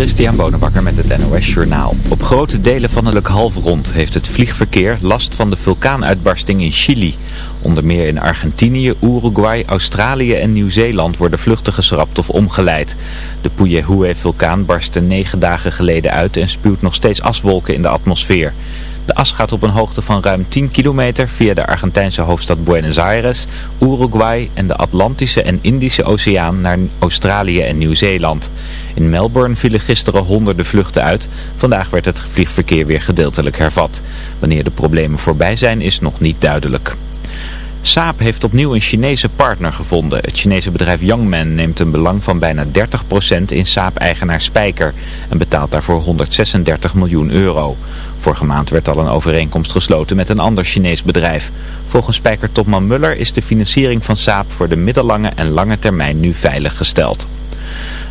Christian Bonenbakker met het NOS Journaal. Op grote delen van het halfrond heeft het vliegverkeer last van de vulkaanuitbarsting in Chili. Onder meer in Argentinië, Uruguay, Australië en Nieuw-Zeeland worden vluchten geschrapt of omgeleid. De Puyehue-vulkaan barstte negen dagen geleden uit en spuwt nog steeds aswolken in de atmosfeer. De as gaat op een hoogte van ruim 10 kilometer via de Argentijnse hoofdstad Buenos Aires, Uruguay en de Atlantische en Indische Oceaan naar Australië en Nieuw-Zeeland. In Melbourne vielen gisteren honderden vluchten uit. Vandaag werd het vliegverkeer weer gedeeltelijk hervat. Wanneer de problemen voorbij zijn is nog niet duidelijk. Saab heeft opnieuw een Chinese partner gevonden. Het Chinese bedrijf Youngman neemt een belang van bijna 30% in Saab-eigenaar Spijker en betaalt daarvoor 136 miljoen euro. Vorige maand werd al een overeenkomst gesloten met een ander Chinees bedrijf. Volgens Spijker-topman Muller is de financiering van Saab voor de middellange en lange termijn nu veilig gesteld.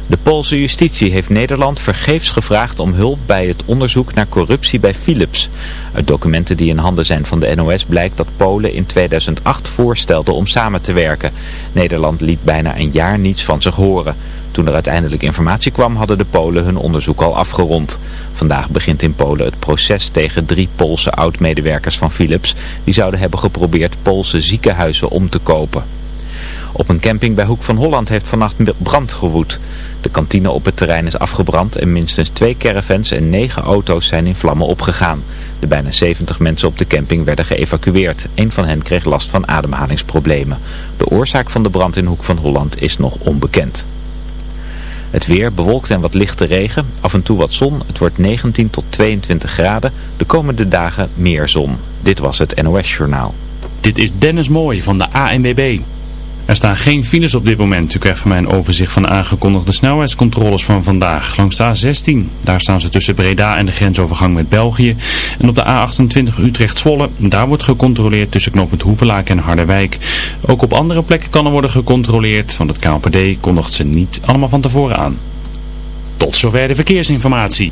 De Poolse justitie heeft Nederland vergeefs gevraagd om hulp bij het onderzoek naar corruptie bij Philips. Uit documenten die in handen zijn van de NOS blijkt dat Polen in 2008 voorstelde om samen te werken. Nederland liet bijna een jaar niets van zich horen. Toen er uiteindelijk informatie kwam hadden de Polen hun onderzoek al afgerond. Vandaag begint in Polen het proces tegen drie Poolse oud-medewerkers van Philips. Die zouden hebben geprobeerd Poolse ziekenhuizen om te kopen. Op een camping bij Hoek van Holland heeft vannacht brand gewoed. De kantine op het terrein is afgebrand en minstens twee caravans en negen auto's zijn in vlammen opgegaan. De bijna 70 mensen op de camping werden geëvacueerd. Een van hen kreeg last van ademhalingsproblemen. De oorzaak van de brand in Hoek van Holland is nog onbekend. Het weer bewolkt en wat lichte regen, af en toe wat zon. Het wordt 19 tot 22 graden. De komende dagen meer zon. Dit was het NOS Journaal. Dit is Dennis Mooij van de ANWB. Er staan geen files op dit moment. U krijgt van mij een overzicht van de aangekondigde snelheidscontroles van vandaag. Langs de A16, daar staan ze tussen Breda en de grensovergang met België. En op de A28 Utrecht-Zwolle, daar wordt gecontroleerd tussen knooppunt Hoevelaak en Harderwijk. Ook op andere plekken kan er worden gecontroleerd, want het KLPD kondigt ze niet allemaal van tevoren aan. Tot zover de verkeersinformatie.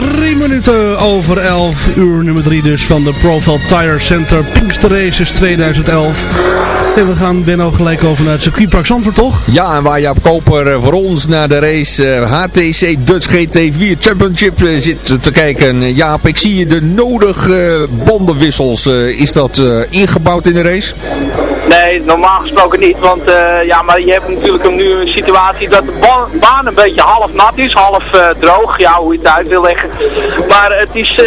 Drie minuten over 11 uur nummer 3 dus van de Profile Tire Center Pinkster Races 2011. En we gaan Benno gelijk over naar het circuitpark Zandvoort, toch? Ja, en waar Jaap Koper eh, voor ons naar de race eh, HTC Dutch GT4 Championship eh, zit te kijken. Jaap, ik zie je de nodige bandenwissels. is dat ingebouwd in de race? Nee, normaal gesproken niet. Want ja, maar je hebt natuurlijk nu een situatie dat de ba baan een beetje half nat is, half droog. Ja, hoe je het uit wil leggen. Maar het is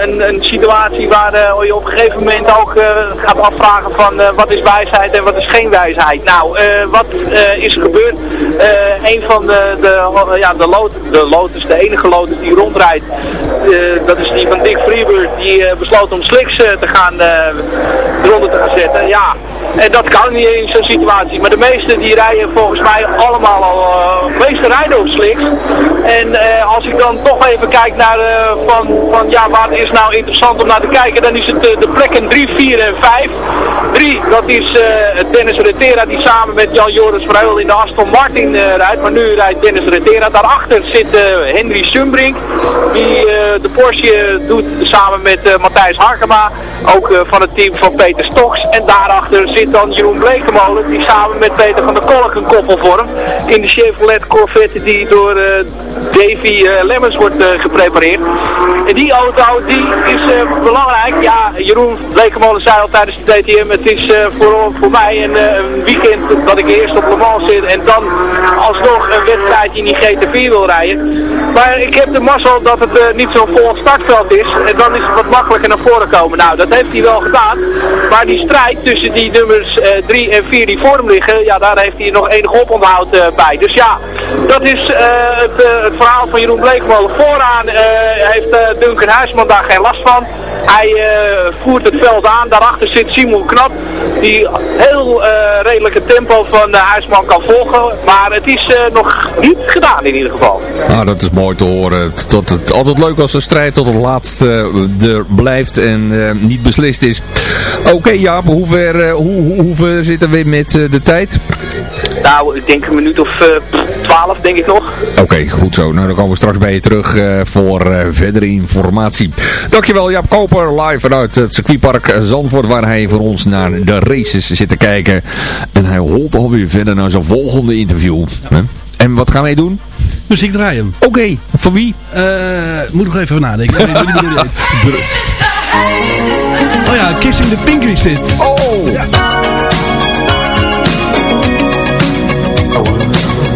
een, een, situatie waar je op een gegeven moment ook gaat afvragen van wat is wijsheid en wat is geen wijsheid. Nou, wat is er gebeurd? een van de, de, ja, de, de Lotus, de enige Lotus die rondrijdt, dat is die van Dick Freebird, die besloot om slicks te gaan eronder te gaan zetten. Ja, en dat kan niet in zo'n situatie. Maar de meesten die rijden volgens mij allemaal al, uh, de meeste rijden op slicks. En uh, als ik dan toch even kijk naar uh, van, van ja, waar is nou interessant om naar te kijken, dan is het de plekken 3, 4 en 5. 3, dat is Dennis Retera die samen met Jan Joris Verheul in de Aston Martin rijdt. Maar nu rijdt Dennis Retera. Daarachter zit Henry Sumbrink, die de Porsche doet samen met Matthijs Harkema. Ook van het team van Peter Stoks. En daarachter zit dan Jeroen Blekemolen, die samen met Peter van der Kolk een koppel vormt. In de Chevrolet Corvette die door uh, Davy uh, Lemmens wordt geprepareerd. En die auto, die is belangrijk. Ja, Jeroen Blekemolen zei al tijdens de DTM, het is voor, voor mij een, weekend dat ik eerst op Le Mans zit en dan alsnog een wedstrijd in die GT4 wil rijden. Maar ik heb de mazzel dat het niet zo'n vol startveld is en dan is het wat makkelijker naar voren komen. Nou, dat heeft hij wel gedaan. Maar die strijd tussen die nummers 3 uh, en 4 die voor hem liggen, ja, daar heeft hij nog enig oponthoud uh, bij. Dus ja, dat is uh, het, het, verhaal van Jeroen Bleekmolen. Vooraan heeft Duncan Huisman daar geen last van. Hij voert het veld aan. Daarachter zit Simon Knap, die heel redelijk het tempo van Huisman kan volgen. Maar het is nog niet gedaan in ieder geval. Nou, dat is mooi te horen. Tot het, altijd leuk als de strijd tot het laatste er blijft en niet beslist is. Oké okay, Jaap, hoe ver, hoe, hoe, ver zitten we met uh, de tijd? Nou, ik denk een minuut of uh, twaalf, denk ik nog. Oké, okay, goed zo. Nou, dan komen we straks bij je terug voor verdere informatie. Dankjewel Jaap Koper, live vanuit het circuitpark Zandvoort, waar hij voor ons naar de races zit te kijken. En hij holt alweer verder naar zijn volgende interview. Ja. En wat gaan wij doen? Muziek draaien. Oké, okay, van wie? moet nog even nadenken. Oh ja, Kissing the Pink is dit. Oh! Ja. outside,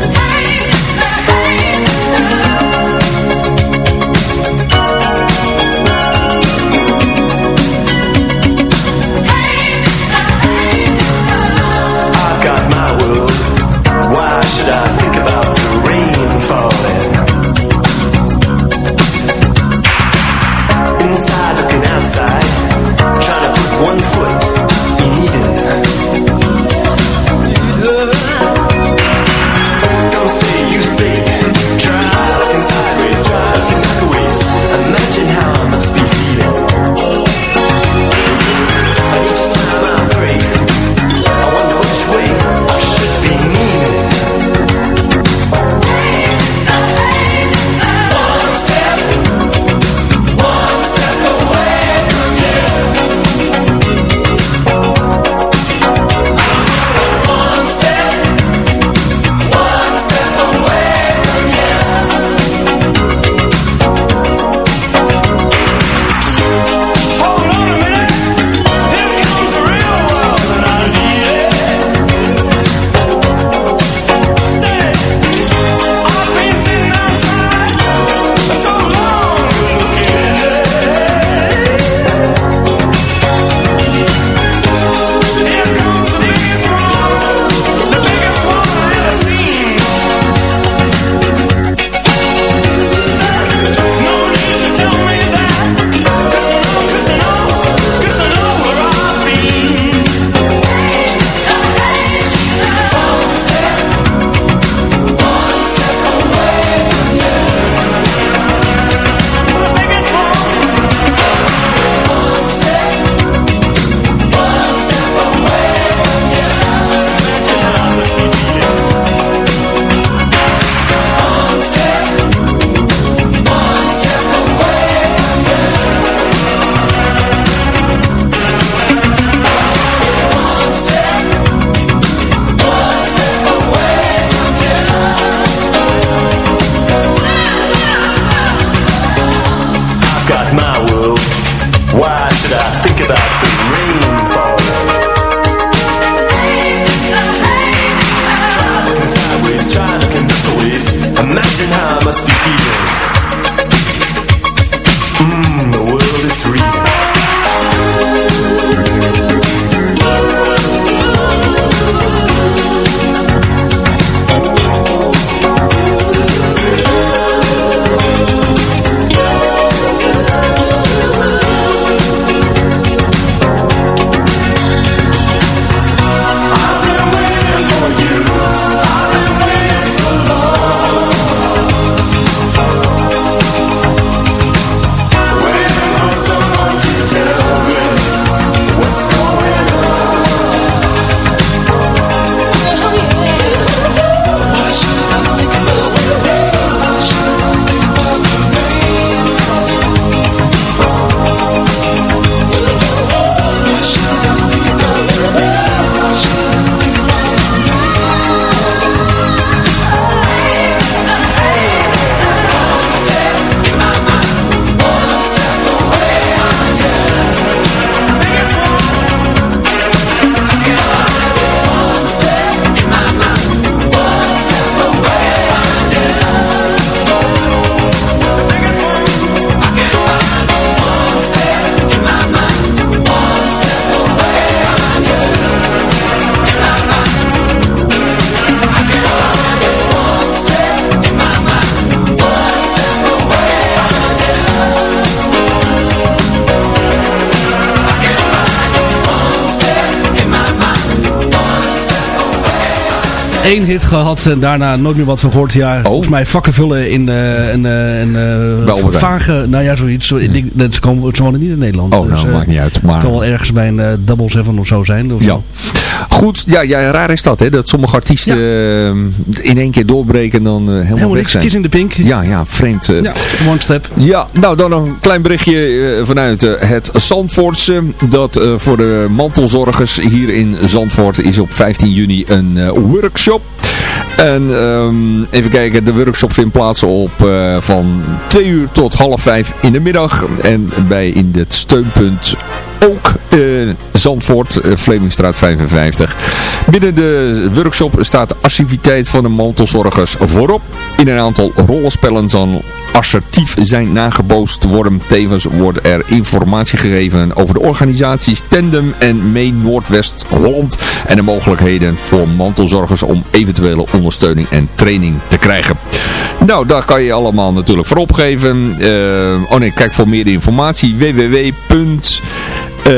één hit gehad en daarna nooit meer wat van gehoord. Ja, volgens mij vakken vullen in eh, een, eh, een eh, vage, nou ja, zoiets. Zo, ik denk, dat ze, komen, ze wonen niet in Nederland. Oh, nou, eh, maakt niet uit. Het Maar... kan wel ergens bij een Double Seven of zo zijn. Of Ja. zo. Goed, ja, ja, raar is dat, hè? Dat sommige artiesten eh, in één keer doorbreken en dan eh, helemaal, Helemaal weg zijn. in de pink. Ja, ja, vreemd. eh. Ja, one step. Ja, nou dan nog een klein berichtje vanuit het Zandvoortse. Dat voor de mantelzorgers hier in Zandvoort is op 15 juni een workshop. En ehm, even kijken, de workshop vindt plaats op van 2 uur tot half 5 in de middag. En bij in het steunpunt ook eh, Zandvoort, eh, Vlemingstraat 55. Binnen de workshop staat de assertiviteit van de mantelzorgers voorop. In een aantal rollenspellen zal assertief zijn nagebootst worden. Tevens wordt er informatie gegeven over de organisaties Tandem en Mee Noordwest Holland. En de mogelijkheden voor mantelzorgers om eventuele ondersteuning en training te krijgen. Nou, daar kan je allemaal natuurlijk voor opgeven. Eh, oh nee, kijk voor meer informatie www. Uh,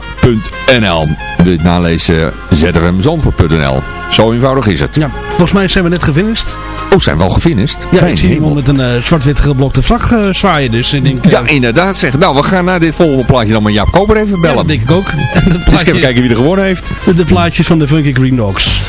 m-e-e-n-w-h.nl Wil je het nalezen? zfmzandvoort.nl Zo eenvoudig is het. Ja, volgens mij zijn we net gefinished. Oh, zijn we al gefinished? Ja, ik zie hemel. iemand met een eh, zwart-wit geblokte vlag eh, zwaaien. Dus ik denk, eh, Ja, inderdaad. Zeg. Nou, we gaan na dit volgende plaatje dan maar Jaap Koper even ja, bellen. dat denk ik ook. Dus plaatje, even kijken wie er gewonnen heeft. de plaatjes van de Funky Green Dogs.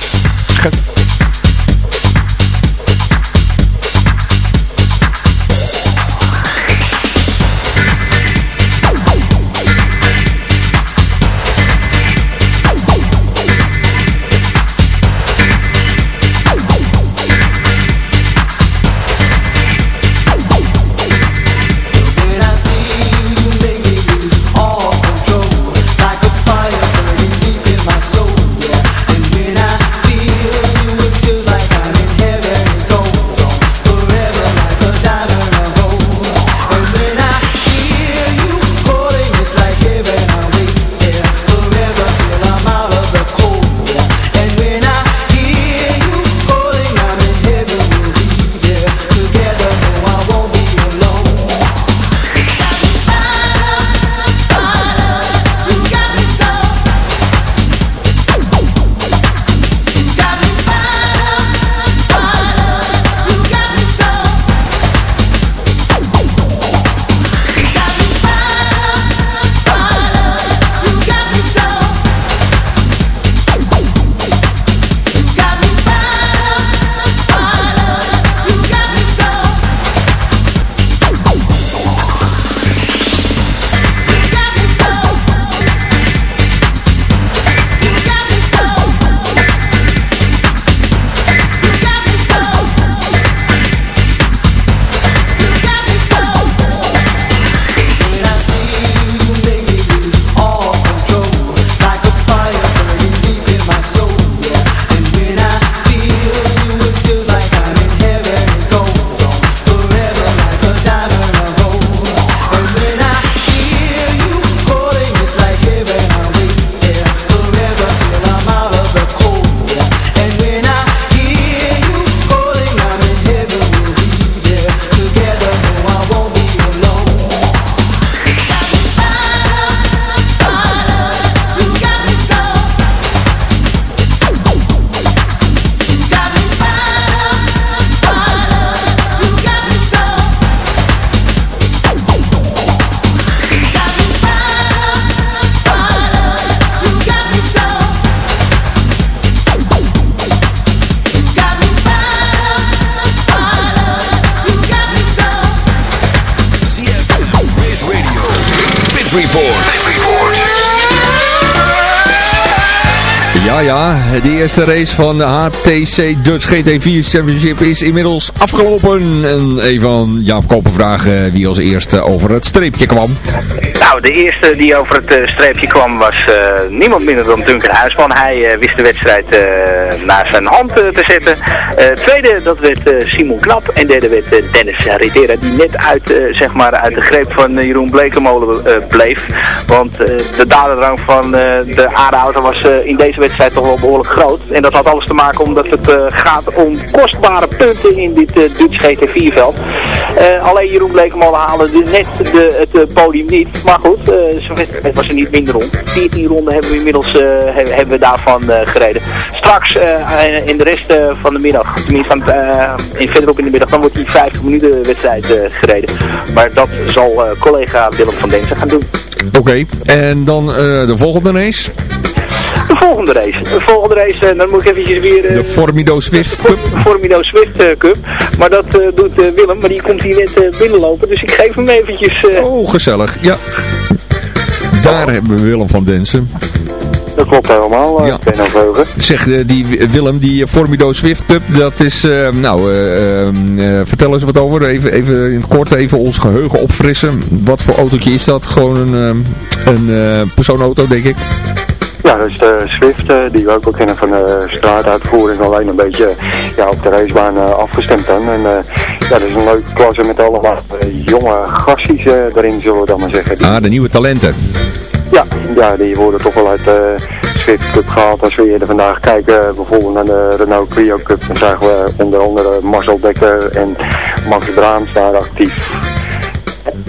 Ja, ja, de eerste race van de HTC Dutch GT4 Championship is inmiddels afgelopen. En even aan Jaap Koper vragen wie als eerste over het streepje kwam. Nou, de eerste die over het eh, streepje kwam was eh, niemand minder dan Duncan Huisman. Hij eh, wist de wedstrijd naar zijn hand te zetten. Tweede, dat werd Simon Knap. En derde werd Dennis Ritera, die net uit, zeg maar uit de greep van Jeroen Blekemolen bleef. Want de daderdrang van de aardeauto was in deze wedstrijd toch wel behoorlijk groot. En dat had alles te maken omdat het gaat om kostbare punten in dit Dutch GT4-veld. Eh, alleen Jeroen Blekemolen haalde de, net de, het eh, podium niet. Maar goed, zijn wedstrijd was er niet minder rond. 14 ronden hebben we inmiddels hebben, we daarvan gereden. Straks in de rest van de middag, tenminste in, verderop in de middag, dan wordt die 50 minuten wedstrijd gereden. Maar dat zal collega Willem van Densen gaan doen. Oké, en dan de volgende race? De volgende race. De volgende race, uh, dan moet ik eventjes weer... Uh, de Formido Swift Cup. Formido Swift uh, Cup. Maar dat doet Willem, maar die komt hier net binnenlopen. Dus ik geef hem eventjes... Oh, gezellig. Ja. Daar hebben we Willem van Densen. Dat klopt helemaal, ja. Ben Veugen. Zeg, die Willem, die Formido Swift Cup, dat is, nou, ehm, vertel eens wat over. Even, even in het kort even ons geheugen opfrissen. Wat voor autootje is dat? Gewoon een, een persoonauto, denk ik. Ja, dat is de Swift, uh, die we ook wel kennen van de straatuitvoering, alleen een beetje ja, op de racebaan uh, afgestemd dan. En uh, ja, dat is een leuke klasse met allemaal jonge gasties erin, zullen we dan maar zeggen. Die... Ah, de nieuwe talenten. Ja, ja, die worden toch wel uit de Swift Cup gehaald. Als we eerder vandaag kijken, bijvoorbeeld naar de Renault Clio Cup, dan zagen we onder andere Marcel Dekker en Max Braams daar actief.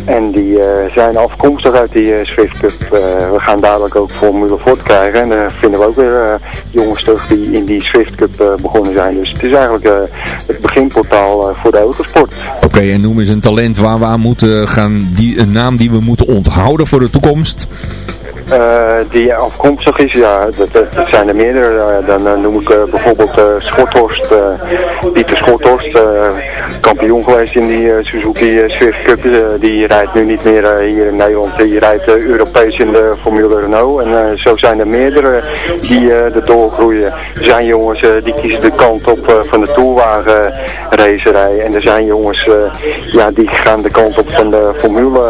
En die uh, zijn afkomstig uit die uh, Swift Cup. Uh, we gaan dadelijk ook Formule Ford krijgen. En daar vinden we ook weer jongens terug die in die Swift Cup begonnen zijn. Dus het is eigenlijk het beginportaal voor de autosport. Oké, en noem eens een talent waar we aan moeten gaan, die, een naam die we moeten onthouden voor de toekomst. Uh, die afkomstig is, ja, dat, dat zijn er meerdere. Uh, dan uh, noem ik bijvoorbeeld Schorthorst, Pieter Schorthorst, kampioen geweest in die Suzuki Swift Cup. die rijdt nu niet meer hier in Nederland, die rijdt Europees in de Formule Renault. En zo zijn er meerdere die er doorgroeien. Er zijn jongens die kiezen de kant op van de tourwagen racerij. En er zijn jongens ja, die gaan de kant op van de formule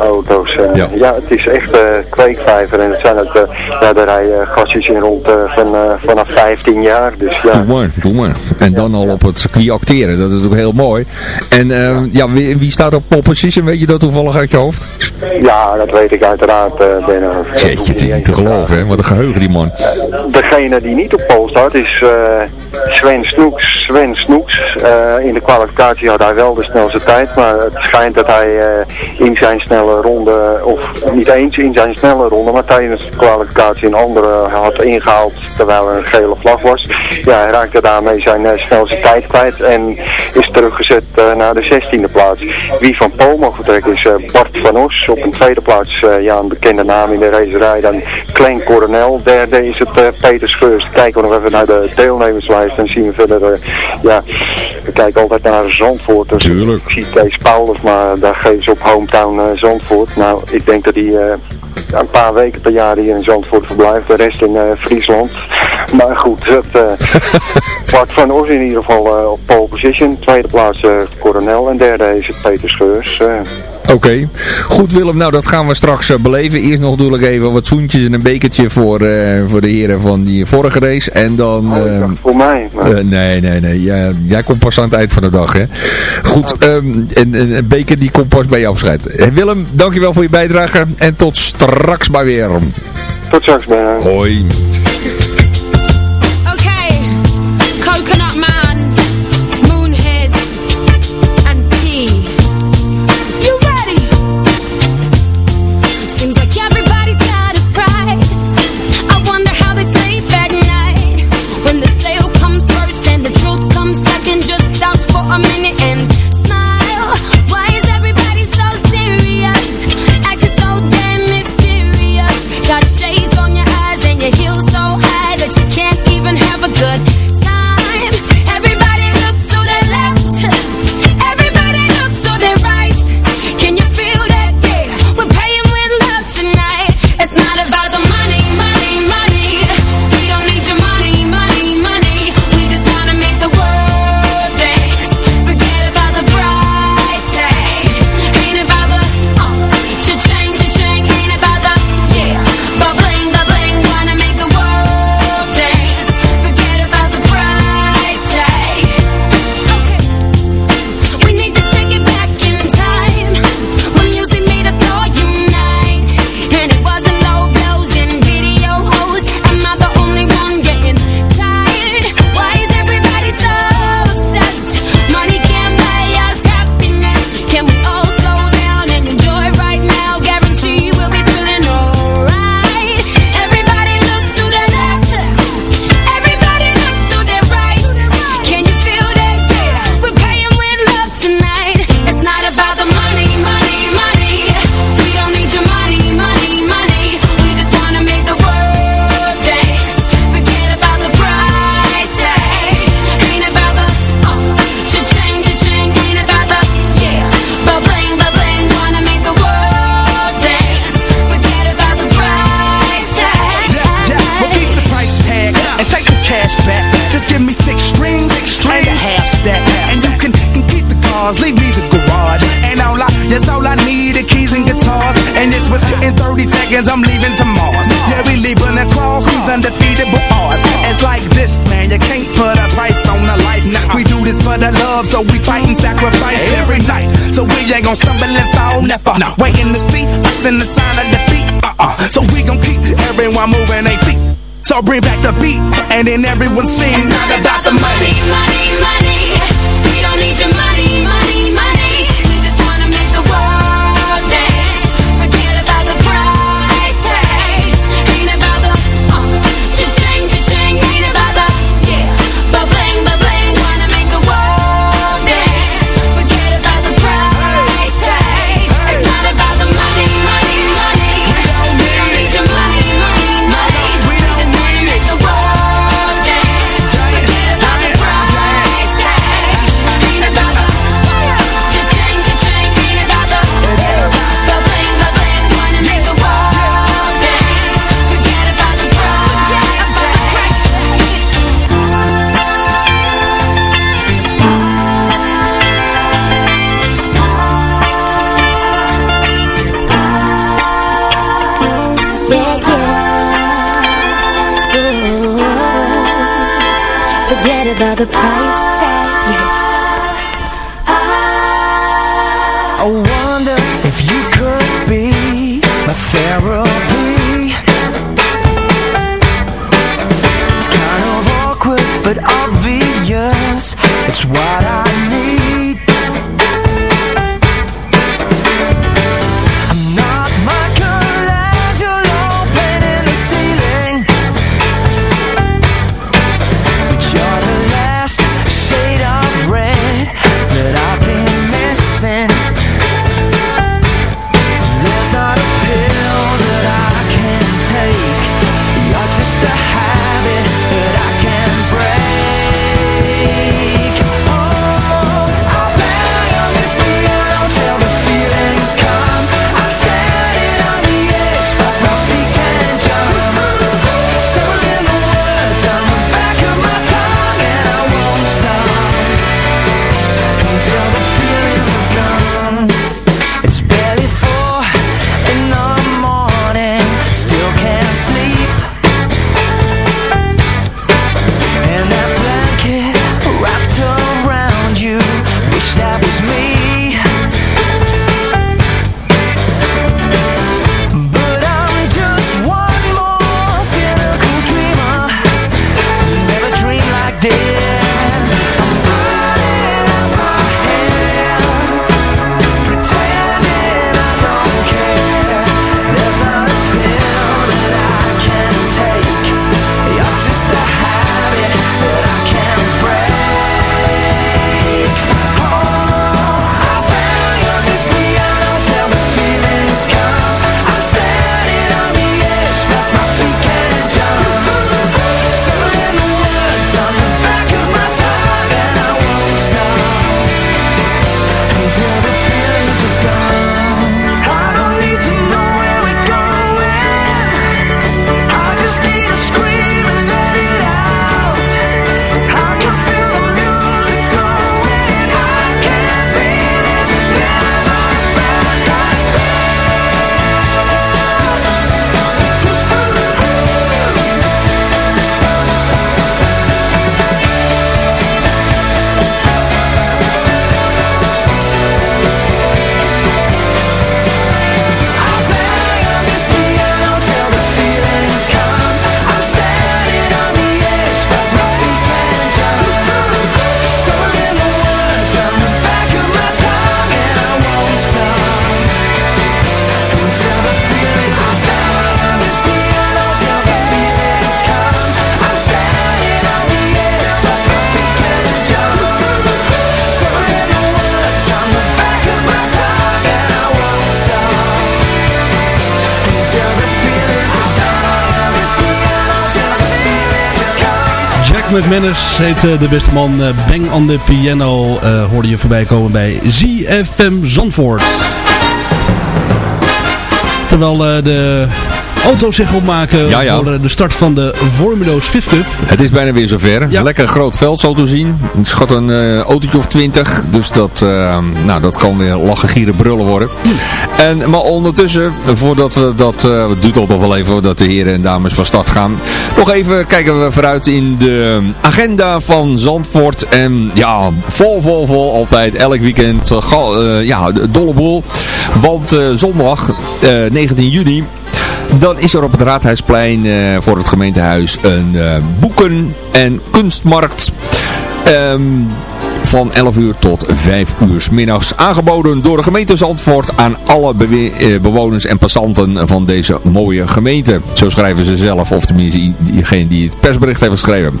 auto's. Ja. ja. het is echt kweekvijver. En het zijn ook, ja, daar rijden gastjes in rond van, vanaf 15 jaar. Dus, ja. Doe maar, doe maar. En dan al op het circuit acteren, dat is ook heel mooi. En ja, wie, wie, staat op pole position, weet je dat toevallig uit je hoofd? Ja, dat weet ik uiteraard, uh, Ben. Zet je het niet te geloven, hè? Wat een geheugen die man. degene die niet op pole staat is Sven Snoeks. Sven Snoeks, in de kwalificatie had hij wel de snelste tijd, maar het schijnt dat hij in zijn snelle ronde, of niet eens in zijn snelle ronde, maar tijdens de kwalificatie een andere had ingehaald terwijl er een gele vlag was. Ja, hij raakte daarmee zijn snelste tijd kwijt en is teruggezet uh, naar de 16e plaats. Wie van Pool mag vertrekken is uh, Bart van Os. Op een tweede plaats ja, een bekende naam in de racerij. Dan Klein Coronel. Derde is het Peter Scheurs. Kijken we nog even naar de deelnemerslijst. Dan zien we verder, ja, we kijken altijd naar Zandvoort. Dus Tuurlijk. Ik zie Kees Paulus, maar daar geven ze op hometown Zandvoort. Nou, ik denk dat hij een paar weken per jaar hier in Zandvoort verblijft. De rest in Friesland. Maar goed, het, uh, Bart van Os in ieder geval uh, op pole position. Tweede plaats Coronel en derde is het Peter Scheurs. Oké, goed Willem, nou dat gaan we straks uh, beleven. Eerst nog doe ik even wat zoentjes en een bekertje voor, uh, voor de heren van die vorige race. En dan... Oh, uh, voor mij. Maar... nee, nee, nee. Jij, jij komt pas aan het eind van de dag, hè. Goed, okay. um, en, en, een beker die komt pas bij je afscheid. Willem, dankjewel voor je bijdrage en tot straks maar weer. Tot straks, bij. Hoi. I'll bring back the beat, and then everyone sings. It's not about the money. money, money. Eh, de beste man eh, Bang on the Piano. Eh, hoorde je voorbij komen bij ZFM Zandvoort. Terwijl de auto's zich opmaken Ja, ja. voor eh, de start van de Formulo's 5 Cup. Het is bijna weer zover. Ja. Lekker groot veld zo te zien. Ik schat een eh autootje of 20. Dus dat, eh, nou, dat kan weer lachen, gieren, brullen worden. En, maar ondertussen, voordat we dat, eh, het duurt wel even voordat de heren en dames van start gaan. Nog even kijken we vooruit in de agenda van Zandvoort. En ja, vol, vol, vol altijd. Elk weekend. ja, de dolle boel. Want zondag, eh, 19 juni, dan is er op het Raadhuisplein eh, voor het gemeentehuis een eh, boeken- en kunstmarkt. Ehm, van 11 uur tot 5 uur middags. Aangeboden door de gemeente Zandvoort aan alle eh, bewoners en passanten van deze mooie gemeente. Zo schrijven ze zelf, of tenminste diegene die het persbericht heeft geschreven.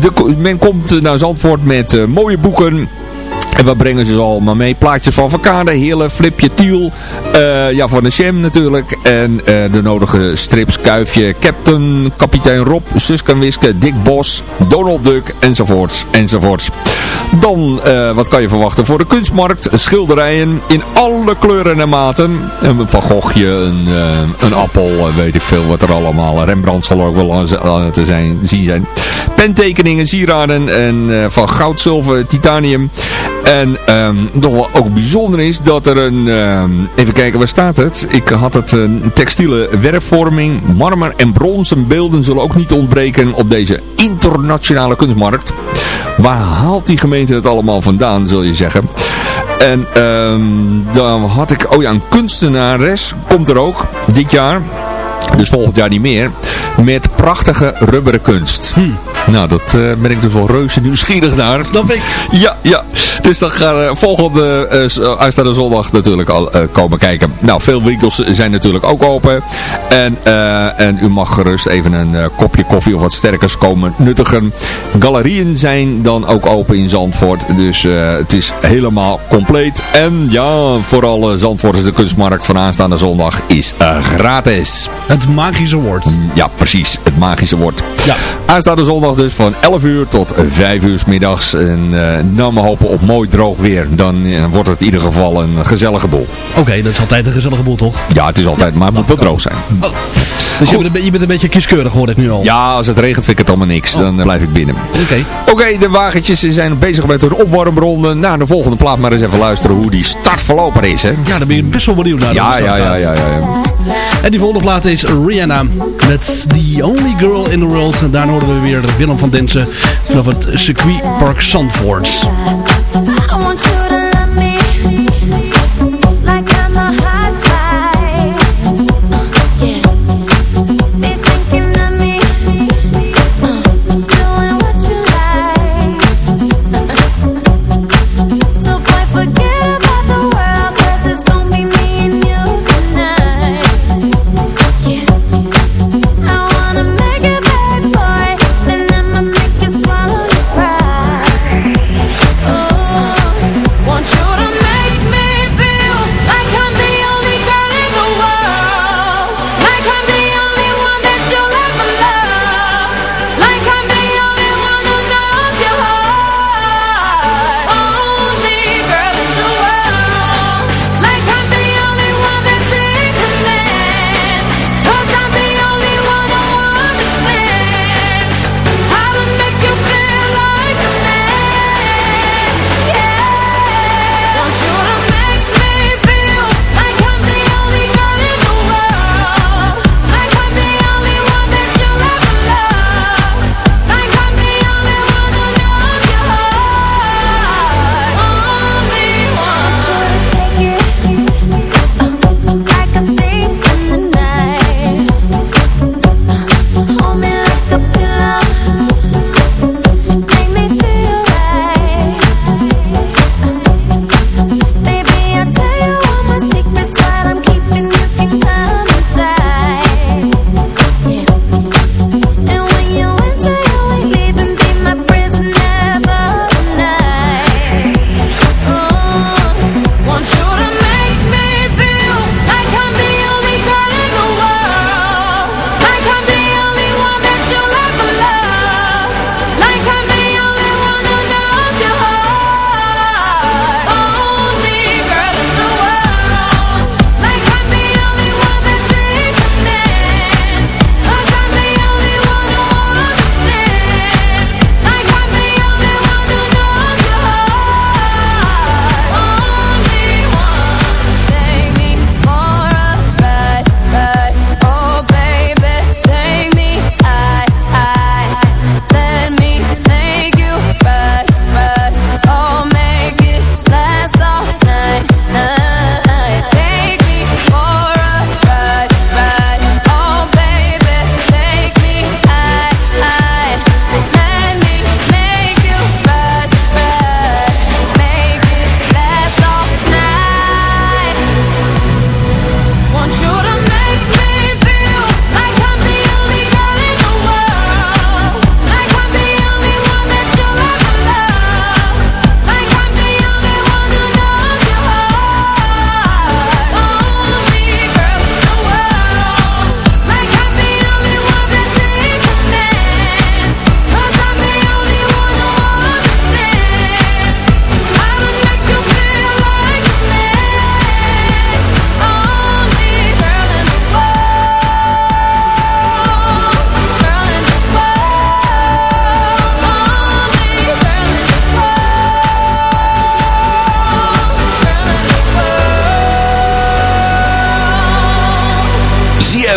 De, men komt naar Zandvoort met mooie boeken. En wat brengen ze allemaal mee? Plaatjes van Vakade, Heerlen, Flipje, Tiel. eh, ja, van de Sham natuurlijk. En eh, de nodige strips, Kuifje, Captain, Kapitein Rob, Suske Wiske, Dick Bos, Donald Duck, enzovoorts, enzovoorts. Dan, eh, wat kan je verwachten voor de kunstmarkt? Schilderijen in alle kleuren en maten. Een Van Goghje, een, een appel, weet ik veel wat er allemaal. Rembrandt zal ook wel aan te zijn, zien zijn. Pentekeningen, sieraden en eh, van goud, zilver, titanium. En ehm, nog wel ook bijzonder is dat er een, ehm, even kijken waar staat het. Ik had het, een textiele werkvorming, marmer en bronzen beelden zullen ook niet ontbreken op deze internationale kunstmarkt. Waar haalt die gemeente het allemaal vandaan, zul je zeggen. En ehm, dan had ik, oh ja, een kunstenares komt er ook dit jaar. Dus volgend jaar niet meer. Met prachtige rubberen kunst. Nou, dat eh, ben ik dus wel reuze nieuwsgierig naar. Snap ik. Ja, ja. Dus dan gaan we volgende eh, s- eh, aanstaande zondag natuurlijk al komen kijken. Nou, veel winkels zijn natuurlijk ook open. En, en u mag gerust even een kopje koffie of wat sterkers komen nuttigen. Galerieën zijn dan ook open in Zandvoort. Dus het is helemaal compleet. En ja, voor alle Zandvoorters de kunstmarkt van aanstaande zondag is gratis. Het magische woord. Ja, precies. Het magische woord. Ja. Aanstaande zondag dus van 11 uur tot 5 uur 's middags. En eh dan we hopen op mooi droog weer. Dan eh, wordt het in ieder geval een gezellige boel. Oké, dat is altijd een gezellige boel, toch? Ja, het is altijd, maar het moet wel droog zijn. Dus je bent, een, je bent een beetje kieskeurig, hoor ik nu al. Ja, als het regent vind ik het allemaal niks. Dan eh, blijf ik binnen. Oké. Oké, de wagentjes zijn bezig met hun opwarmronde. Nou, de volgende plaat maar eens even luisteren hoe die start verlopen is, hè? Ja, daar ben je best wel benieuwd naar. Ja, ja, ja, ja, ja, ja. En die volgende plaat is Rihanna met The Only Girl in the World. En daar horen we weer Willem van Densen vanaf het circuit Park Zandvoort. I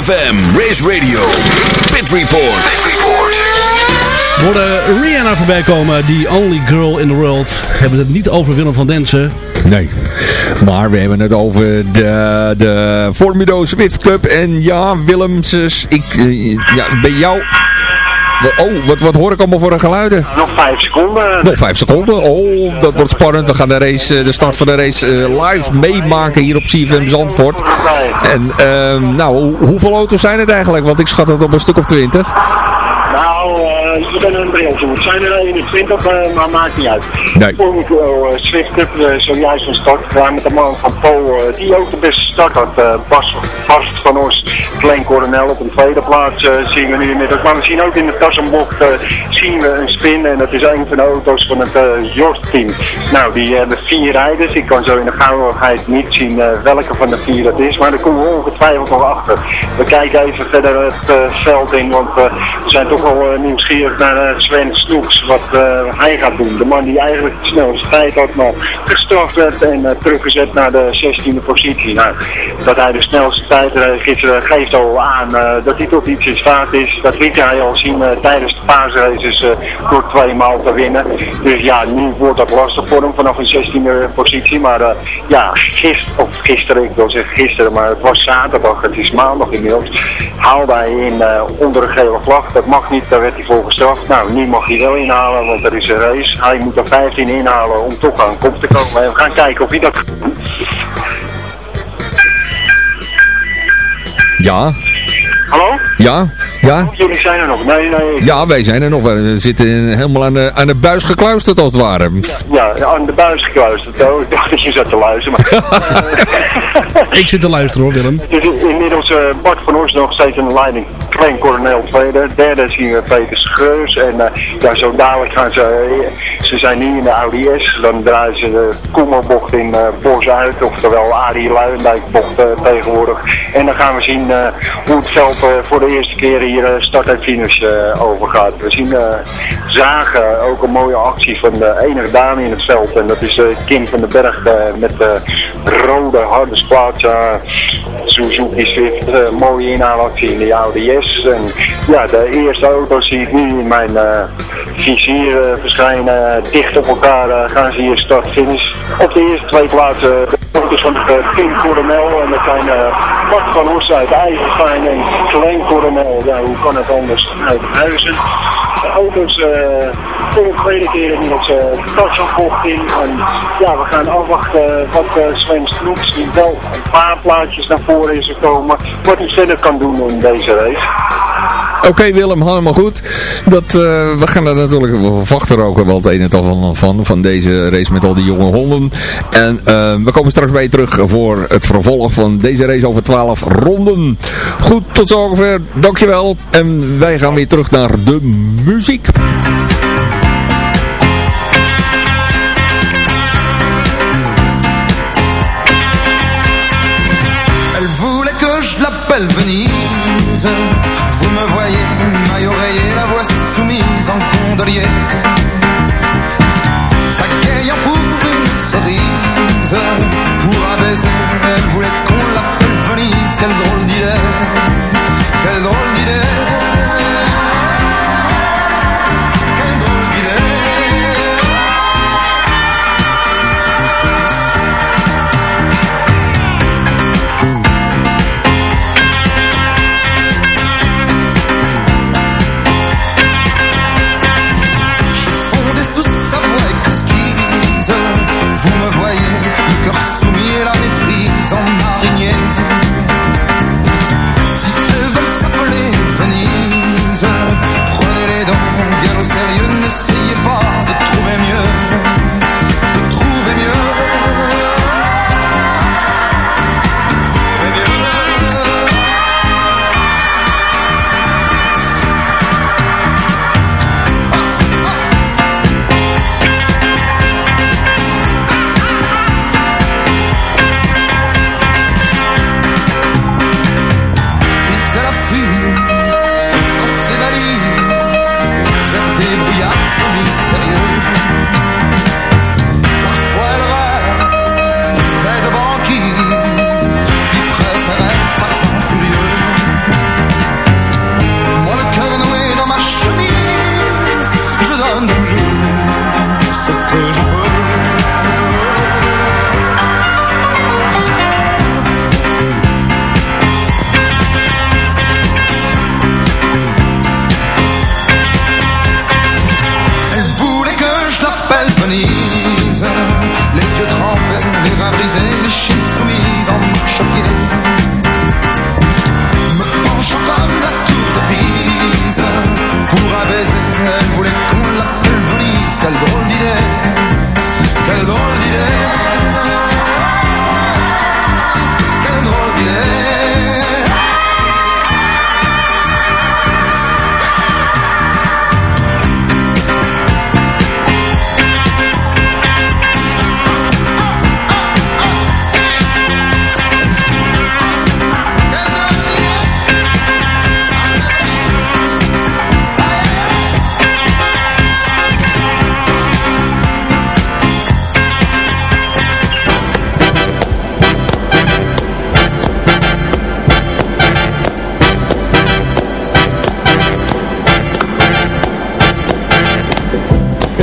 ZFM, Race Radio, Pit Report. Pit Report. We hoorden Rihanna voorbij komen, die only girl in the world. We hebben het niet over Willem van Densen. Nee. Maar we hebben het over de, de Formido Swift Cup. En ja, Willemses, ik, eh, ja, bij jou... Oh, wat, wat hoor ik allemaal voor een geluiden? Nog vijf seconden. Nog vijf seconden. Oh, dat wordt spannend. We gaan de, race, eh, de start van de race eh, live meemaken hier op CFM Zandvoort. En ehm, nou, hoe- hoeveel auto's zijn het eigenlijk? Want ik schat het op een stuk of twintig. Nou, eh je bent een briltje. Het zijn er 21, eh, maar maakt niet uit. Nee. Voor uh, Swift Cup eh, zojuist van start gegaan met de man van Paul, die ook de beste start had. Bas, Bas van Os, Glenn Coronel op een tweede plaats zien we nu inmiddels. Maar we zien ook in de Tassenbocht zien we een spin en dat is een van de auto's van het uh, Jorst-team. Nou, die hebben vier rijders. Ik kan zo in de gauwigheid niet zien welke van de vier dat is, maar daar komen we ongetwijfeld nog achter. We kijken even verder het veld in, want we zijn toch wel eh, nieuwsgierig naar eh, Sven Snoeks, wat eh, hij gaat doen. De man die eigenlijk de snelste tijd had, maar gestraft werd en teruggezet naar de 16e positie. Nou, dat hij de snelste tijd gisteren geeft al aan dat hij tot iets in staat is. Dat liet hij al zien tijdens de paasraces door twee maal te winnen. Dus ja, nu wordt dat lastig voor hem vanaf een 16e positie. Maar ja, gisteren, of gisteren, ik wil zeggen gisteren, maar het was zaterdag, het is maandag inmiddels, haalde hij in eh, onder een gele vlag. Dat mag niet, daar werd hij voor gestraft. Nou, nu mag hij wel inhalen, want er is een race. Hij moet er 15 inhalen om toch aan kop te komen. En we gaan kijken of hij dat. Ja, Hallo? ja, ja. Jullie zijn er nog? Nee, nee. Ja, wij zijn er nog. We zitten helemaal aan de, aan de buis gekluisterd als het ware. Ja, aan de buis gekluisterd. Oh, ik dacht dat je zat te luisteren. Maar... Ik zit te luisteren hoor, Willem. Het is inmiddels eh, Bart van Oors nog steeds in de leiding. Klein Coronel tweede. Derde zien we Peter Schreus. En ja, zo dadelijk gaan ze... eh, ze zijn nu in de Audi S. Dan draaien ze de Koemelbocht in eh Bos uit. Oftewel Arie Luijendijk bocht eh, tegenwoordig. En dan gaan we zien hoe het veld voor de eerste keer hier start en finish overgaat. We zien Zagen, ook een mooie actie van de enige dame in het veld. En dat is Kim van den Berg met de rode harde squadja. Suzuki Swift, mooie inhaalactie in de Audi S. En ja, de eerste auto's zie ik nu in mijn eh, vizier eh, verschijnen. Dicht op elkaar eh, gaan ze hier start-finish. Op de eerste twee plaatsen auto's van Kim Coronel. En dat zijn Bart van Horst uit IJsselstein en Glenn Coronel. Ja, hoe kan het anders? Uit Huizen. De auto's uh, voor de tweede keer inmiddels uh, de Tassenbocht in. En ja, we gaan afwachten wat Sven Snoeks, die wel een paar plaatjes naar voren is gekomen, wat hij verder kan doen in deze race. Oké Willem, helemaal goed. Dat, uh, we gaan er natuurlijk we verwachten er ook wel het een en het van, van, van deze race met al die jonge honden. En uh, we komen straks bij je terug voor het vervolg van deze race over 12 ronden. Goed, tot zover. Dankjewel. En wij gaan weer terug naar de muziek. Elle voulait que je l'appelle en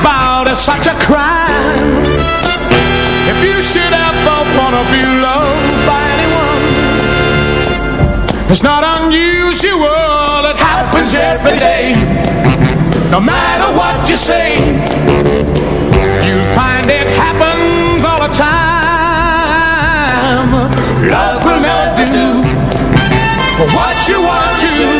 about, it's such a crime. If you should ever wanna be loved by anyone, it's not unusual. It happens every day. No matter what you say, you'll find it happens all the time. Love will never do what you want to. Why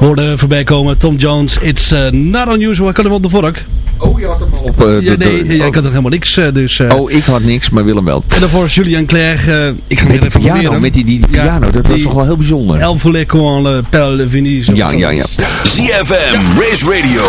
Woorden voorbij komen. Tom Jones, it's uh, not unusual. Ik had hem op de vork. Oh, je had hem al op. eh, Ja, de- nee, de- ik had er helemaal niks. eh, dus, eh, Oh, ik had niks, maar Willem wel. En daarvoor Julian Clerc. eh, ik ga Met die piano, proberen. met die, die, die piano, dat was toch wel heel bijzonder. El qu'on le pelle le Venise. Ja, ja, ja. ZFM, Race Radio,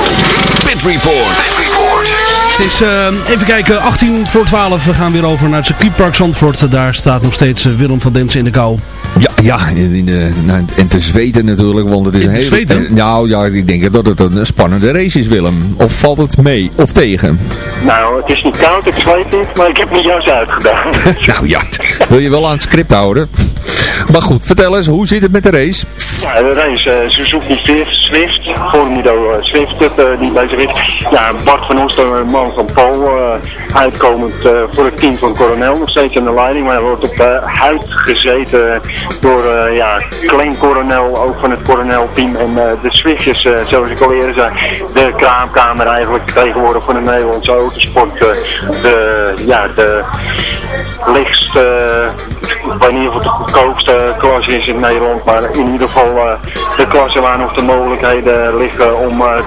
Pit Report. Pit Report. Het is, eh, even kijken, 18 voor 12. We gaan weer over naar het circuitpark Zandvoort. Daar staat nog steeds eh, Willem van Densen in de kou. Ja, ja in, in de, nou, en te zweten natuurlijk, want het is een hele... zweten? eh, Nou ja, ik denk dat het een spannende race is, Willem. Of valt het mee, of tegen? Nou, het is niet koud, ik zweet niet, maar ik heb mijn jas uitgedaan. nou ja, wil je wel aan het script houden. Maar goed, vertel eens, hoe zit het met de race? Ja, de race uh, Suzuki Swift, Formido Swift, die bezig is. Ja, Bart van Oosten, een man van uh, uitkomend voor het team van Coronel, nog steeds aan de leiding. Maar hij wordt op uh, huid gezeten door ja, Klein Coronel, ook van het Coronel team. En de Swiftjes, zoals ik al eerder zei, de kraamkamer eigenlijk tegenwoordig van de Nederlandse autosport. De, ja, de lichtste, uh, in ieder geval de goedkoopste klasse is in Nederland, maar in ieder geval uh, de klasse waar nog de mogelijkheden liggen om uh,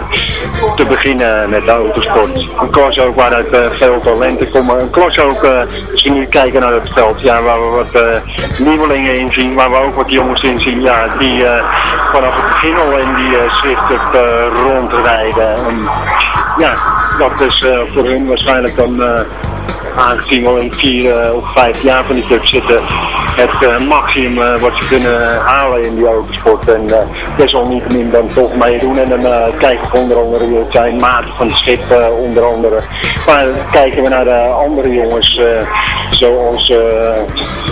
te beginnen met de autosport. Een klasse ook waaruit uh, veel talenten komen. Een klasse ook, als we nu kijken naar het veld, ja, waar we wat nieuwelingen in zien, waar we ook wat jongens in zien, ja, die vanaf het begin al in die uh, rondrijden. En, ja, dat is voor hun waarschijnlijk dan... Aangezien we al in vier uh, of vijf jaar van die club zitten, het uh, maximum uh, wat ze kunnen halen in die autosport. En desalniettemin dan toch meedoen. En dan kijken we onder andere, het zijn Maarten van de Schip onder andere. Maar kijken we naar de andere jongens, zoals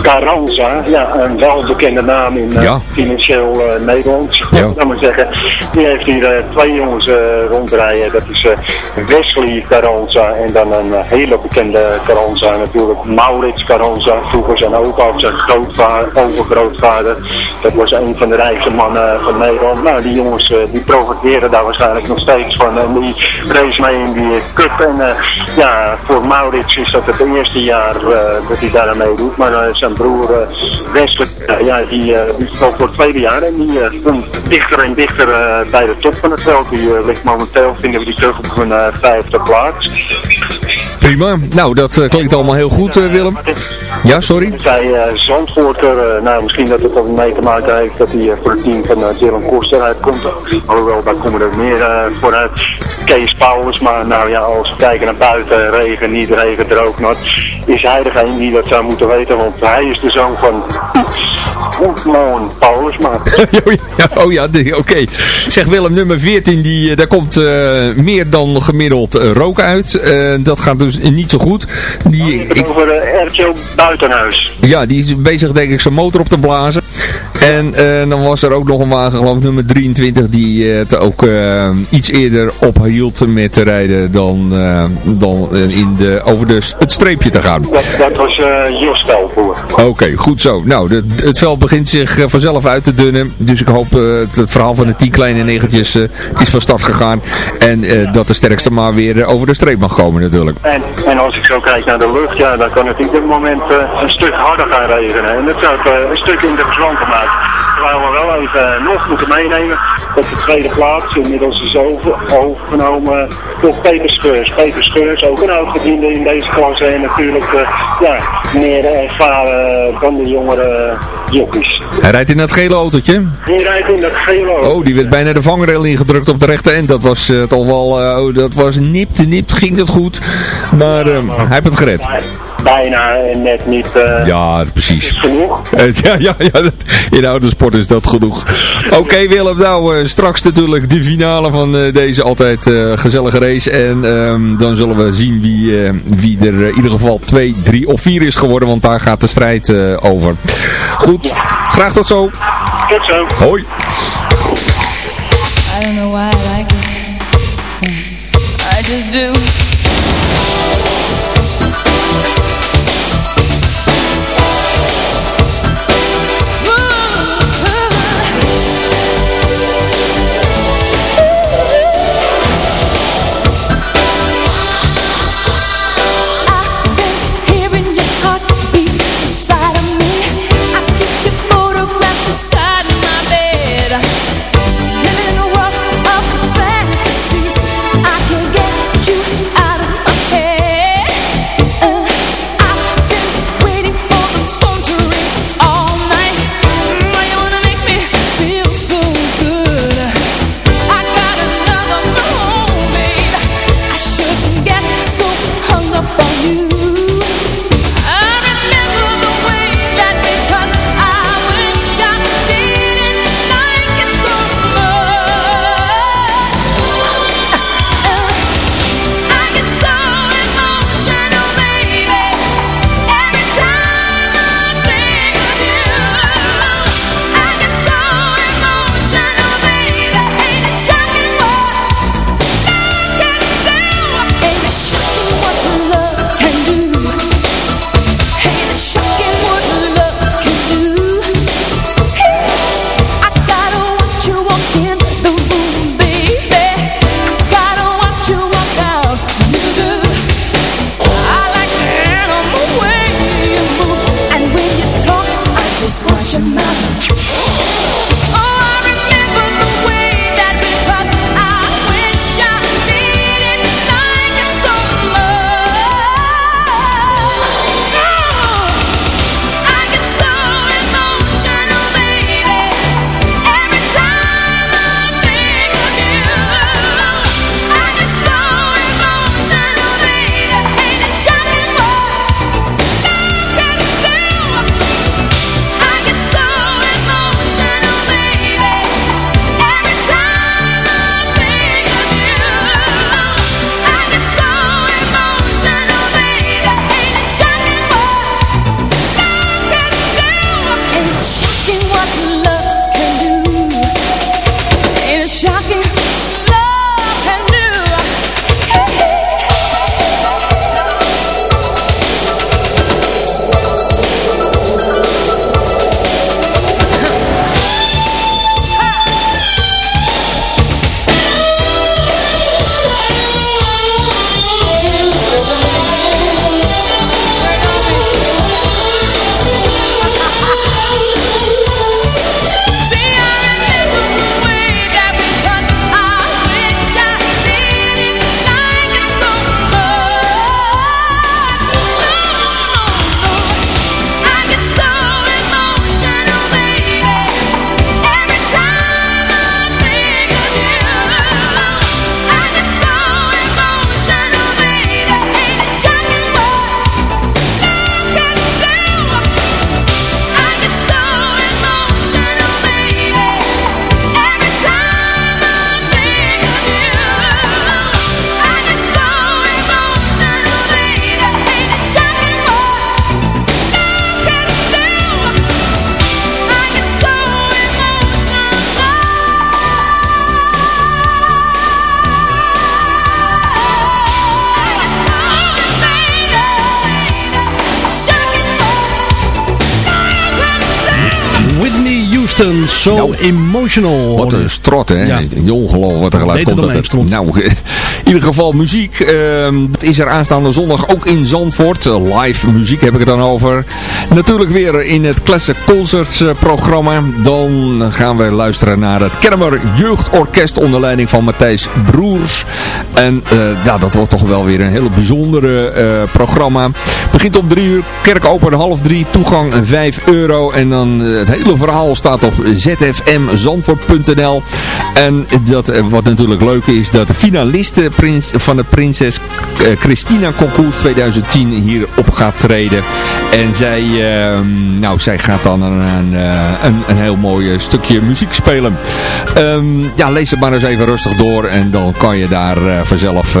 Carranza, ja, een welbekende naam in Ja. financieel Nederland, Ja. zou ik maar zeggen. Die heeft hier twee jongens rondrijden. Dat is Wesley Carranza en dan een hele bekende Carranza natuurlijk. Maurits Carranza, vroeger zijn opa of zijn grootvader, overgrootvader. Dat was een van de rijkste mannen van Nederland. Nou, die jongens uh, die profiteren daar waarschijnlijk nog steeds van. En die race mee in die cup. En uh, ja, voor Maurits is dat het eerste jaar uh, dat hij daar aan meedoet. Maar zijn broer uh, ja, die, die voor het tweede jaar. En die komt dichter en dichter bij de top van het veld. Die ligt momenteel, vinden we die terug op een vijfde plaats. Prima. Nou, dat uh, klinkt allemaal heel goed, uh, Willem. Ja, sorry. Zij uh, nou misschien dat het er mee te maken heeft dat hij voor het team van Dylan Koster uitkomt. Alhoewel, daar komen er meer vooruit. Kees Paulus, maar nou ja, als we kijken naar buiten, regen, niet regen, droog, nat, is hij degene die dat zou moeten weten, want hij is de zoon van Goedmoon Paulusma. oh ja, oh oké. Zeg Willem, nummer 14, die, eh, daar komt eh, meer dan gemiddeld eh, rook uit. Dat gaat dus niet zo goed. Die, ik, Over uh, Ertjo Buitenhuis. ja, die is bezig denk ik zijn motor op te blazen. En dan was er ook nog een wagen, geloof ik nummer 23, die het ook iets eerder ophield met te rijden dan, dan in de, over de, het streepje te gaan. Dat, dat was eh Jos. Oké, goed zo. Nou, de, het veld begint zich eh, vanzelf uit te dunnen. Dus ik hoop eh, het, verhaal van de 10 kleine negertjes eh, is van start gegaan. En dat de sterkste maar weer over de streep mag komen natuurlijk. En, en als ik zo kijk naar de lucht, ja, dan kan het op dit moment een stuk harder gaan regenen. En dat zou eh, een stuk interessanter maken. Terwijl we wel even nog moeten meenemen dat de tweede plaats inmiddels is over, overgenomen door Peter Scheurs. Peter Scheurs, ook een oudgediende in deze klasse en natuurlijk ja, meer ervaren dan de jongere Hij rijdt in dat gele autootje. Die rijdt in dat gele. Oh, die werd bijna de vangrail ingedrukt op de rechte end. Dat was eh, toch wel, eh, oh, dat was nipt, nipt, ging dat goed. Maar eh, hij heeft het gered. Bijna en net niet eh, Ja, precies. genoeg. Ja, ja, ja, dat- in autosport is dat genoeg. Oké Willem, nou eh, straks natuurlijk de finale van eh, deze altijd eh, gezellige race. En ehm, dan zullen we zien wie, eh, wie er in ieder geval 2, 3 of 4 is geworden. Want daar gaat de strijd eh, over. Goed, graag tot zo. Tot zo. Hoi. I don't know why I like it. I just do. Houston, So Emotional. Wat een strot, hè? Ja. Ongelooflijk wat er geluid Beter komt het. Nou, in ieder geval muziek. ehm, Het is er aanstaande zondag ook in Zandvoort. Eh, Live muziek heb ik het dan over. Natuurlijk weer in het Classic Concerts eh, programma. Dan gaan we luisteren naar het Kennemer Jeugdorkest onder leiding van Matthijs Broers. En ja, dat wordt toch wel weer een hele bijzondere programma. Begint om drie uur, kerk open half drie, toegang 5 euro. En dan het hele verhaal staat op zfmzandvoort.nl. En dat, eh, wat natuurlijk leuk is, dat de finaliste van de Prinses eh, Christina Concours 2010 hier op gaat treden. En zij, eh, nou, zij gaat dan een, een, eh, een, heel mooi stukje muziek spelen. Ehm, ja, lees het maar eens even rustig door en dan kan je daar eh, vanzelf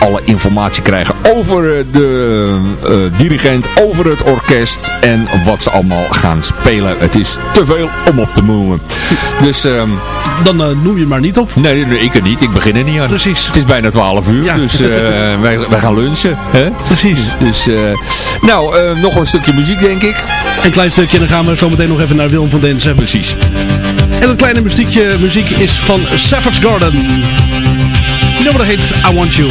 alle informatie krijgen over de dirigent, over het orkest en wat ze allemaal gaan spelen. Het is te veel om op te noemen. Dus... ehm, Dan eh, noem je het maar niet op. Nee, nee, ik er niet. Ik begin er niet aan. Precies. Het is bijna 12 uur, dus eh, wij, wij gaan lunchen. Hè? Precies. Dus, eh, nou, nog een stukje muziek denk ik. Een klein stukje en dan gaan we zo meteen nog even naar Willem van Densen. Precies. En het kleine muziekje, muziek is van Savage Garden. What heet I Want You.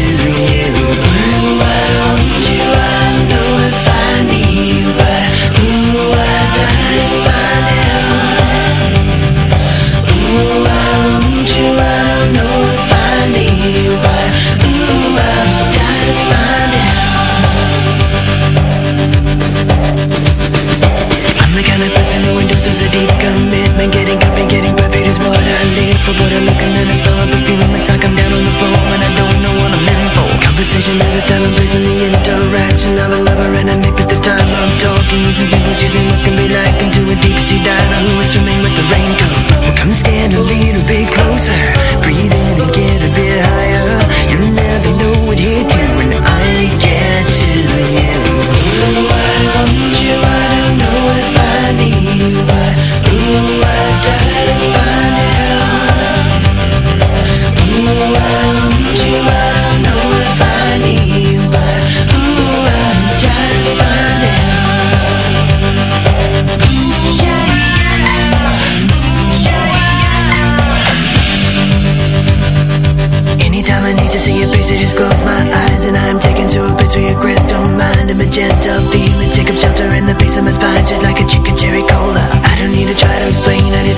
Conversation has a time and place in the interaction of a lover and a mate But the time I'm talking. Using simple choosing what can be like Into a deep sea diver who is swimming with the raincoat? Well come stand a little bit closer. Breathe in and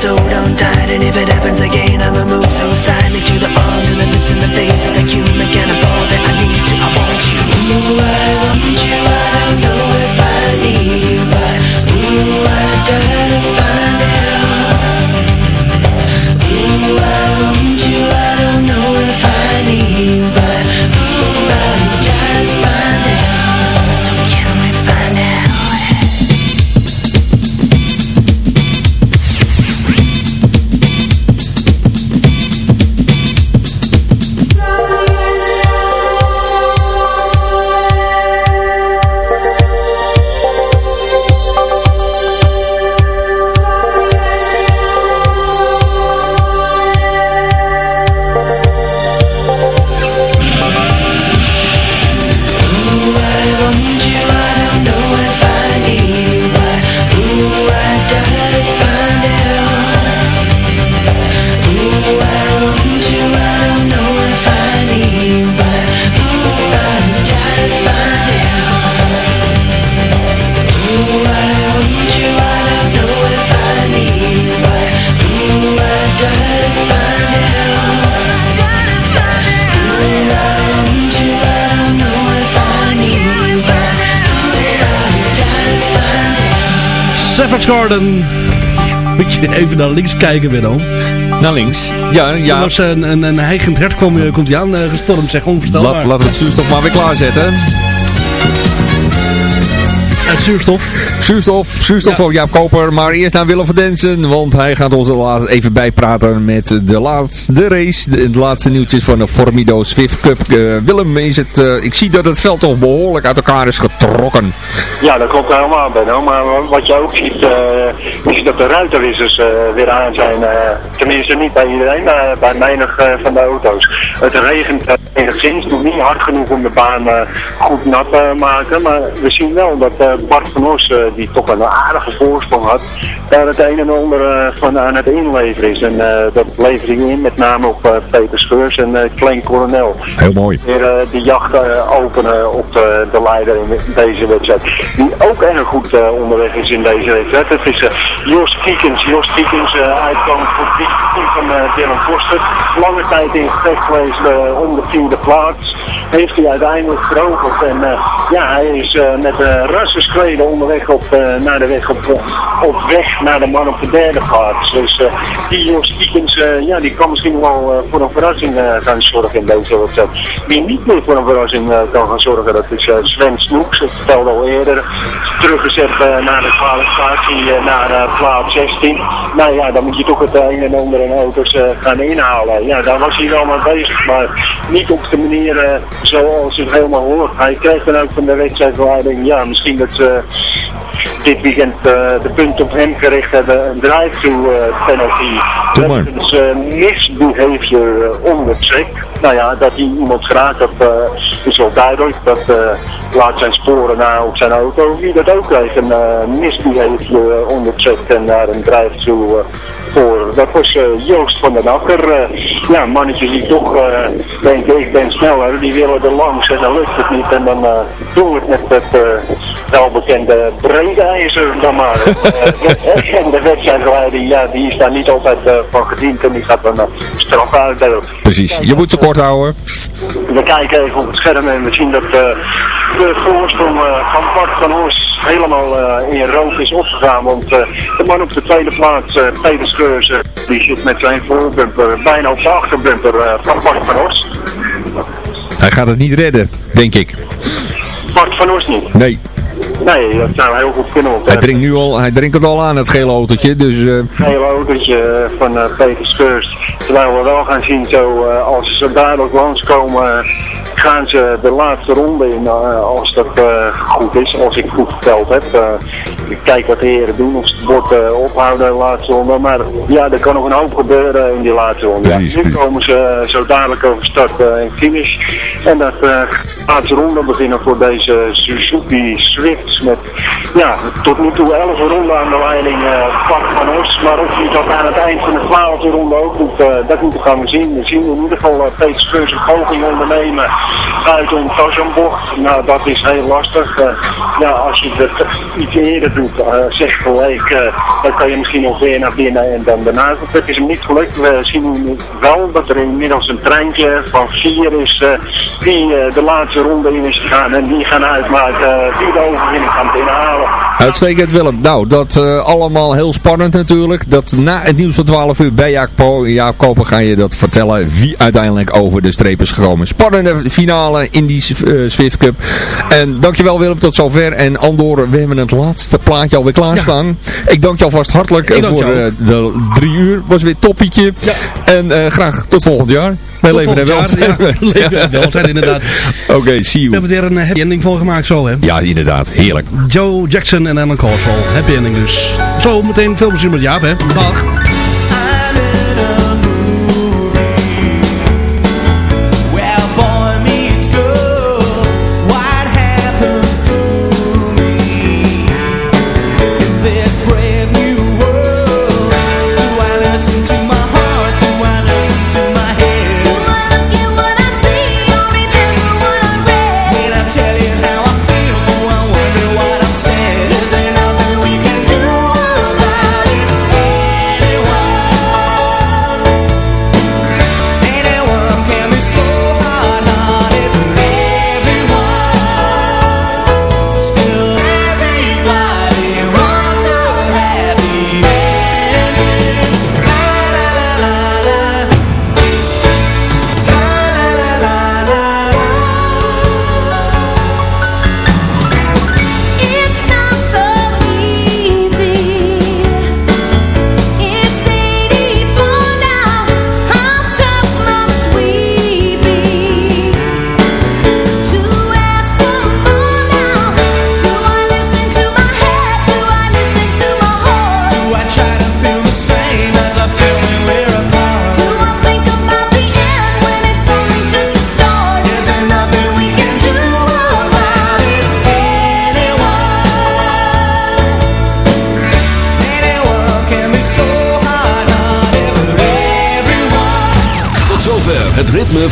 so don't die. And if it happens again, I'll Garden. Moet je even naar links kijken, Willem. Naar links? Ja, ja. Er was een, een, een heigend hert kwam, komt hij aan, eh, gestormd, zeg onvoorstelbaar. Laat, laten we het zuurstof maar weer klaarzetten. Uit zuurstof. Zuurstof, zuurstof van Jaap Koper. Maar eerst naar Willem van Densen. Want hij gaat ons even bijpraten met de laatste race. De, de laatste nieuwtjes van de Formido Swift Cup. Eh, Willem, is het, eh, ik zie dat het veld toch behoorlijk uit elkaar is getrokken. Ja, dat klopt helemaal, Benno. Maar wat je ook ziet, eh, is dat de ruitenwissers eh, weer aan zijn. eh, tenminste, niet bij iedereen, maar bij menig eh, van de auto's. Het regent uh, enigszins, nog niet hard genoeg om de baan goed nat te maken. Maar we zien wel dat Bart van Os, eh, die toch een aardige voorsprong had, daar het een en ander eh, van aan het inleveren is. En eh, dat levert hij in, met name op eh, Peter Scheurs en eh Klein Coronel. Heel mooi. Weer eh, de jacht eh, openen op de, de leider in deze wedstrijd. Die ook erg goed eh, onderweg is in deze wedstrijd. Het is eh, Jos Kiekens. Jos Kiekens uitkomend voor team van Dylan Foster. Lange tijd in gevecht geweest eh, om de vierde plaats. Heeft hij uiteindelijk veroverd. En eh, ja, hij is eh, met rassenskleden onderweg op, eh, naar de weg op, op weg naar de man op de derde plaats. Dus eh, die Jos Kiekens, eh, ja, die kan misschien wel voor een verrassing gaan zorgen in deze wedstrijd. Wie niet meer voor een verrassing kan gaan zorgen, dat is Sven Snoeks. Ik vertelde al eerder, teruggezet naar de kwalificatie naar plaats 16. Nou ja, dan moet je toch het een en ander in auto's gaan inhalen. Ja, daar was hij wel mee bezig, maar niet op de manier zoals het helemaal hoort. Hij kreeg dan ook van de wedstrijdleiding, ja, misschien dat dit weekend eh, de punt op hem gericht hebben, een drive-through eh, penalty. Doe maar. Dus misbehavior onder check. Nou ja, dat hij iemand geraakt had, uh, is wel duidelijk. Dat laat zijn sporen na op zijn auto. Wie dat ook heeft, een misbehavior onder check en daar een drive-through voor. Dat was uh, Joost van den Akker. Uh, ja, mannetjes die toch denken, ik ben sneller, die willen er langs en dan lukt het niet. En dan doen we het met het welbekende breedijzer dan maar. en de wedstrijdleiding, ja, die is daar niet altijd van gediend en die gaat dan straf uitdelen. Precies, je moet ze kort houden. We kijken even op het scherm en we zien dat de voorsprong van Bart van Horst helemaal uh, in rook is opgegaan. Want de man op de tweede plaats, Peter Skeurs, die zit met zijn voorbumper bijna op de achterbumper van Bart van Horst. Hij gaat het niet redden, denk ik. Bart van Horst niet? Nee. Nee, dat zou heel goed kunnen. Hij drinkt nu al, hij drinkt het al aan, het gele autootje. Dus, uh... Gele autootje van Peter Skeurs. Terwijl we wel gaan zien, zo, als ze dadelijk langskomen gaan ze de laatste ronde in uh, als dat uh, goed is, als ik goed verteld heb. Uh, ik kijk wat de heren doen, of ze het bord ophouden de laatste ronde. Maar ja, er kan nog een hoop gebeuren in die laatste ronde. Nu komen ze zo dadelijk over start en finish. En dat laatste ronde beginnen voor deze Suzuki Swifts met ja, tot nu toe 11 ronden aan de leiding Pak van Os. Maar of hij dat aan het eind van de 12e ronde ook doet, dat moeten we gaan zien. We zien in ieder geval Peter Scheurs een poging ondernemen uit een bocht. Nou, dat is heel lastig. Uh, ja, als je het iets eerder doet, uh, zeg gelijk, uh, dan kan je misschien nog weer naar binnen en dan daarna. Dat is hem niet gelukt. We zien nu wel dat er inmiddels een treintje van vier is die de laatste ronde in is gegaan en die gaan uitmaken wie de overwinning kan binnenhalen. Uitstekend Willem. Nou, dat allemaal heel spannend natuurlijk. Dat na het nieuws van 12 uur bij Jaap, Jaap Koper ga je dat vertellen wie uiteindelijk over de streep is gekomen. Spannende finale in die Swift Cup. En dankjewel Willem, tot zover. En Andor, we hebben het laatste plaatje alweer klaarstaan. Ja. Ik dank je alvast hartelijk uh, voor uh, de drie uur. Was weer toppietje. Ja. En graag tot volgend jaar. Bij leven en welzijn. Ja, leven en welzijn inderdaad. Oké, okay, see you. We hebben er een happy ending van gemaakt zo hè. Ja, inderdaad. Heerlijk. Joe Jackson en Alan Carswell. Happy ending dus. Zo, meteen veel plezier met Jaap hè. Dag.